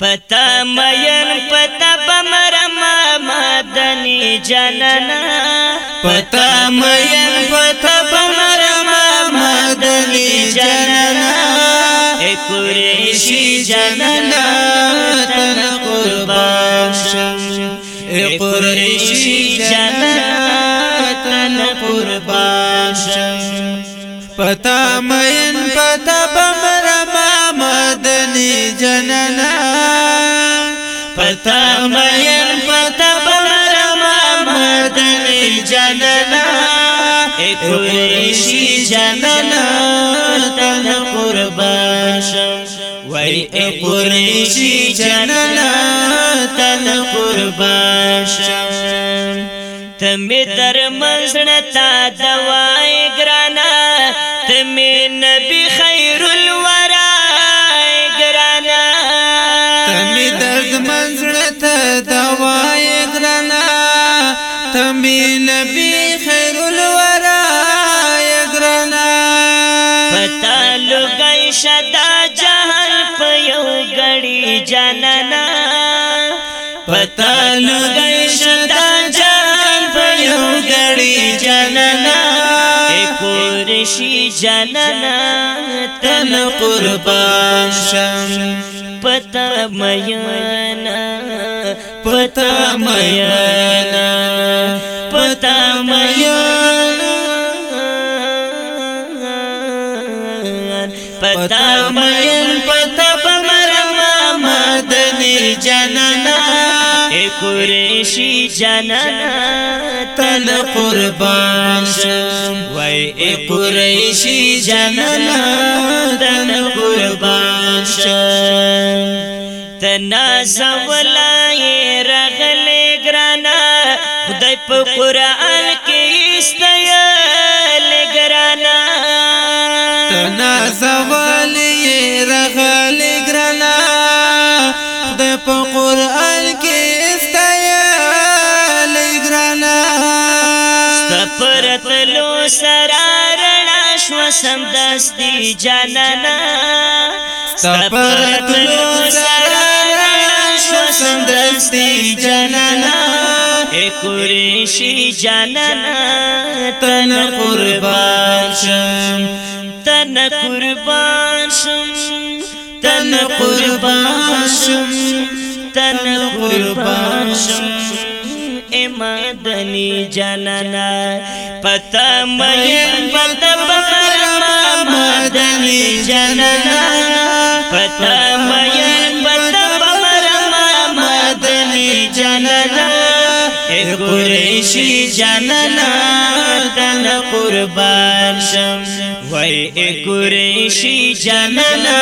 पता मयन पता बमरमा मदनी जनना पता मयन पता बमरमा मदनी जनना ए कुरेशी जनना तन कुर्बान ए कुरेशी जनना तन कुर्बान पता पत पता बमरमा मदनी जनना پتا مین پتا برما مدنی جاننا اکوریشی جاننا تن قرباشم وی اکوریشی جاننا تن قرباشم تمی در منزن تا دوا جانانا پتا لګی شدا جان په یو غړي جانانا کورشي جانانا تن قربان شم پتا میانا پتا میانا پتا میانا قریشی جنانا تن قربان شم وای قریشی جنانا تن قربان شم تنا سولای رغلی گرانا خدای په قران کې استیا لګرانا تنا سولای رغلی گرانا خدای په قران سرا رڼا شو سم دستي جانانا سپرت لو سرا رڼا شو سم دستي جانانا اے قریشی جانانا تن قربان شم تن قربان شم تن قربان شم تن قربان شم مدنی جننا پتا بدم رام مدنی جننا پتا مہین بلب رام مدنی جننا اے قریشی جننا تن قربان شم باشم اے قریشی جننا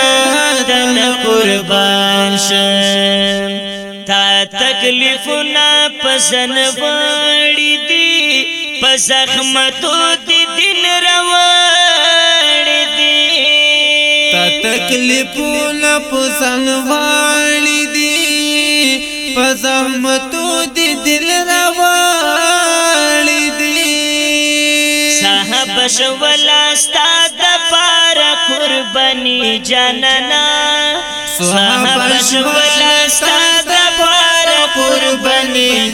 تن قربان شم تا تک لفنا بخن واړی دی په زخمتو دی دن رواړی دی تا تکلیفونه په څنګه واړی دی په زخمتو دی دل رواړی دی صاحب شولا ستاد پار قربانی جانانا صاحب شولا ستاد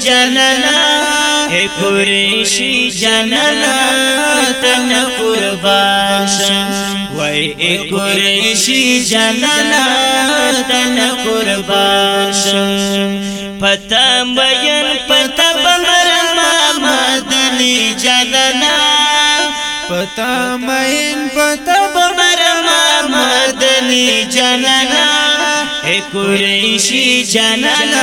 जनना हे कुरेशी जनना तन कुर्बाश वै कुरेशी जनना तन कुर्बाश पता बयन पता बमरमा मदनी जनना पता मयन पता बमरमा मदनी जनना हे कुरेशी जनना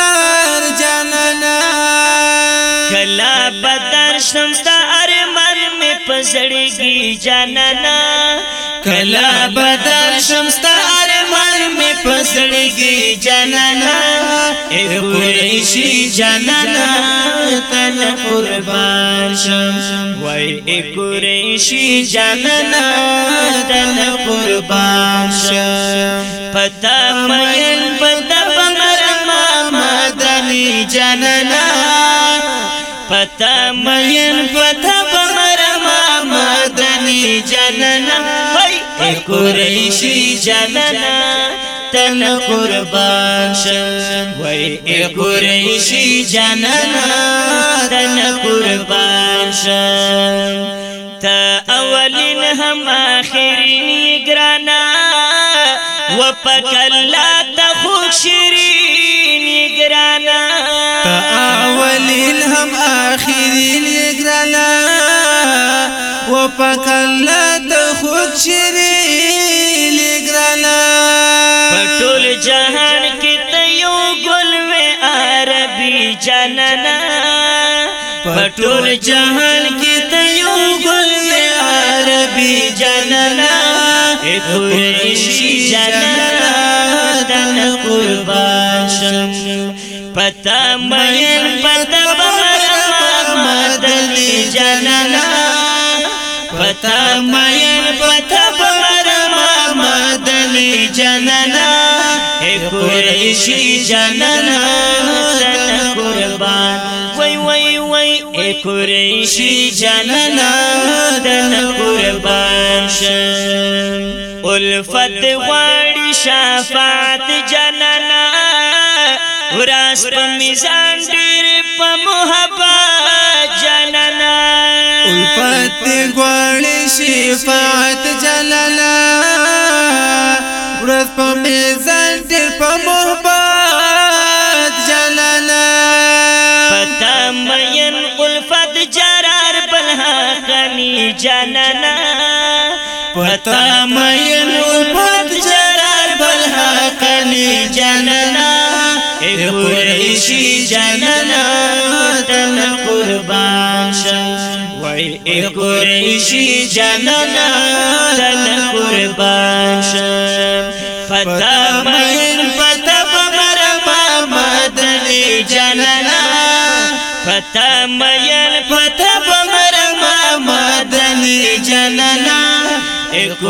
زړګي جانانا کلا بدل شمستا ارمان می پسړګي جانانا اے قریشی جانانا تن قربان شم وای اے قریشی جانانا تن قربان شم پتا مېن پتا بمر ما مدني جانانا پتا مې قریشی جانانا تن قربان شم وای ای قریشی جانانا تن قربان شم تا اولین هم آخرین گرانا و پکلا تا خوشری जनना पटोल जहान की तयो गुल में अरबी जनना कुरेशी जनना तन पता मयन पता मदनी जनना पता मयन पता मदनी जनना कुरेशी जनना وای وای وای اے قریشی جانانا دن قربان شم الفت غواړي شفاعت جانانا وراس په میزان ډیر په محبت جانانا الفت غواړي شفاعت جانانا جانانا پتا مین اوپت جرار بالحق قلی جانانا اے قریشی جانانا تن قربان شا اے قریشی جانانا تن قربان شا پتا مین پتا بمرما مدنی جانانا پتا مین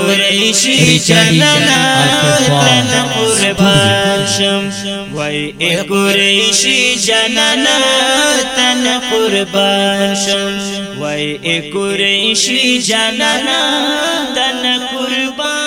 قریشی چلنا تن قربان شم وای ای قریشی جننا تن قربان شم وای ای قریشی جننا تن قربان